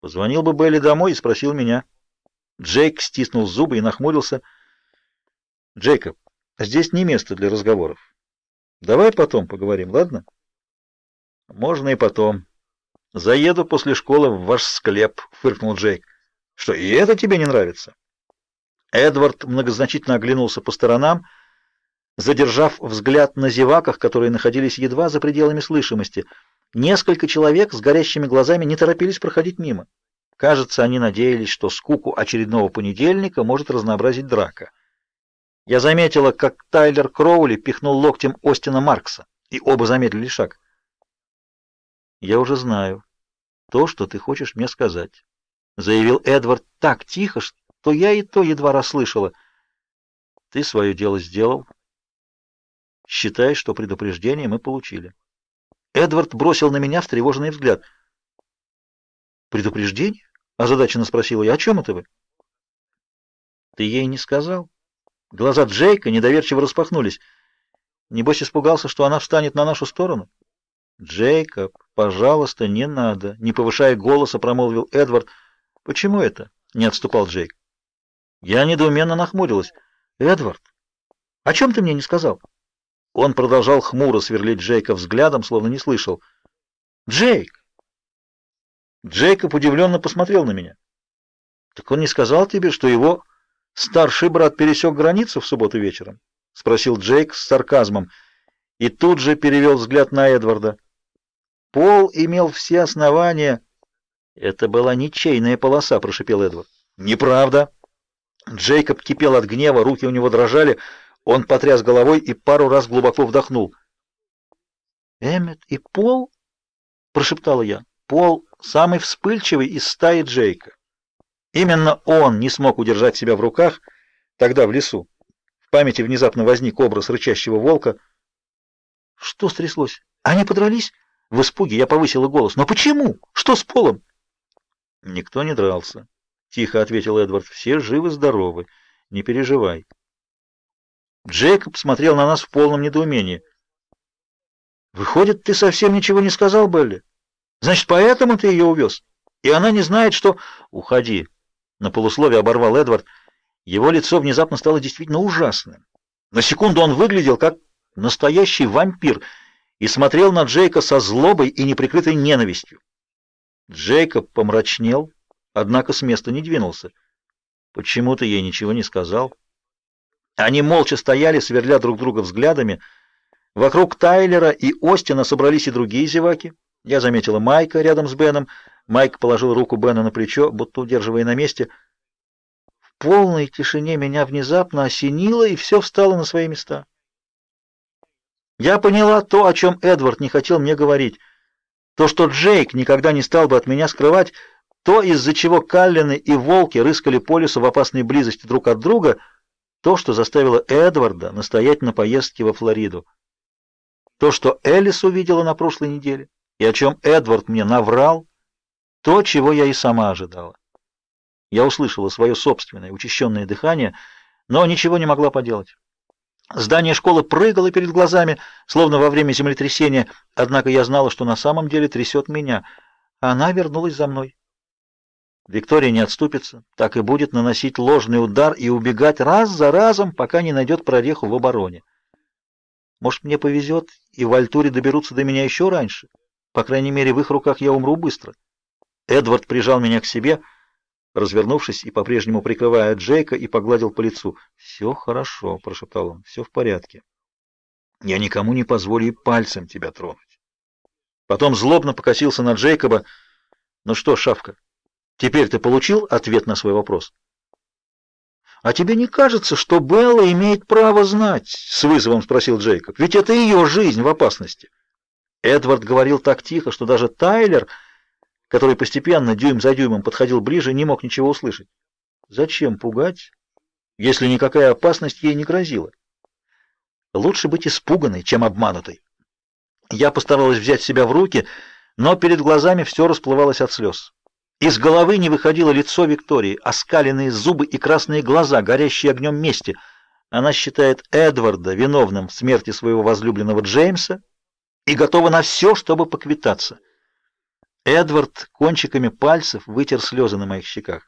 Позвонил бы Белли домой и спросил меня. Джейк стиснул зубы и нахмурился. Джейкоб, здесь не место для разговоров. Давай потом поговорим, ладно? Можно и потом. Заеду после школы в ваш склеп, фыркнул Джейк. Что, и это тебе не нравится? Эдвард многозначительно оглянулся по сторонам, задержав взгляд на зеваках, которые находились едва за пределами слышимости. Несколько человек с горящими глазами не торопились проходить мимо. Кажется, они надеялись, что скуку очередного понедельника может разнообразить драка. Я заметила, как Тайлер Кроули пихнул локтем Остина Маркса, и оба замедлили шаг. «Я уже знаю то, что ты хочешь мне сказать», — заявил Эдвард так тихо, что я и то едва расслышала. «Ты свое дело сделал. Считай, что предупреждение мы получили». Эдвард бросил на меня встревоженный взгляд. «Предупреждение?» — озадаченно спросила я. «О чем это вы?» «Ты ей не сказал?» Глаза Джейка недоверчиво распахнулись. Небось испугался, что она встанет на нашу сторону? Джейкоб, пожалуйста, не надо, не повышая голоса, промолвил Эдвард. Почему это? не отступал Джейк. Я недоуменно нахмурилась. Эдвард, о чем ты мне не сказал? Он продолжал хмуро сверлить Джейка взглядом, словно не слышал. Джейк. Джейкоб удивленно посмотрел на меня. Так он не сказал тебе, что его Старший брат пересек границу в субботу вечером? спросил Джейк с сарказмом и тут же перевел взгляд на Эдварда. Пол имел все основания. Это была ничейная полоса, прошипел Эдвард. Неправда. Джейкоб кипел от гнева, руки у него дрожали. Он потряс головой и пару раз глубоко вдохнул. Эммет и Пол, прошептала я. Пол самый вспыльчивый из стаи Джейка. Именно он не смог удержать себя в руках тогда в лесу. В памяти внезапно возник образ рычащего волка. Что стряслось? Они подрались? В испуге я повысила голос. Но почему? Что с Полом? Никто не дрался, тихо ответил Эдвард. Все живы-здоровы. Не переживай. Джейкоб смотрел на нас в полном недоумении. Выходит, ты совсем ничего не сказал, Белли? Значит, поэтому ты ее увез? И она не знает, что уходи. На полусловие оборвал Эдвард. Его лицо внезапно стало действительно ужасным. На секунду он выглядел как настоящий вампир и смотрел на Джейка со злобой и неприкрытой ненавистью. Джейкоб помрачнел, однако с места не двинулся. Почему ты ей ничего не сказал? Они молча стояли, сверля друг друга взглядами. Вокруг Тайлера и Остина собрались и другие зеваки. Я заметила Майка рядом с Беном. Майк положил руку Бена на плечо, будто удерживая на месте. В полной тишине меня внезапно осенило, и все встало на свои места. Я поняла то, о чем Эдвард не хотел мне говорить. То, что Джейк никогда не стал бы от меня скрывать, то, из-за чего Каллины и Волки рыскали по лесу в опасной близости друг от друга, то, что заставило Эдварда настоять на поездке во Флориду. То, что Элис увидела на прошлой неделе, и о чем Эдвард мне наврал, то, чего я и сама ожидала. Я услышала свое собственное учащенное дыхание, но ничего не могла поделать. Здание школы прыгало перед глазами, словно во время землетрясения, однако я знала, что на самом деле трясет меня. Она вернулась за мной. Виктория не отступится, так и будет наносить ложный удар и убегать раз за разом, пока не найдет прореху в обороне. Может, мне повезет, и в Альтуре доберутся до меня еще раньше. По крайней мере, в их руках я умру быстро. Эдвард прижал меня к себе, развернувшись и по-прежнему прикрывая Джейка, и погладил по лицу. «Все хорошо», — прошептал он, — «все в порядке. Я никому не позволю и пальцем тебя тронуть». Потом злобно покосился на Джейкоба. «Ну что, Шавка, теперь ты получил ответ на свой вопрос?» «А тебе не кажется, что Белла имеет право знать?» — с вызовом спросил Джейкоб. «Ведь это ее жизнь в опасности». Эдвард говорил так тихо, что даже Тайлер который постепенно, дюйм за дюймом, подходил ближе, не мог ничего услышать. Зачем пугать, если никакая опасность ей не грозила? Лучше быть испуганной, чем обманутой. Я постаралась взять себя в руки, но перед глазами все расплывалось от слез. Из головы не выходило лицо Виктории, оскаленные зубы и красные глаза, горящие огнем мести. Она считает Эдварда виновным в смерти своего возлюбленного Джеймса и готова на все, чтобы поквитаться. Эдвард кончиками пальцев вытер слезы на моих щеках.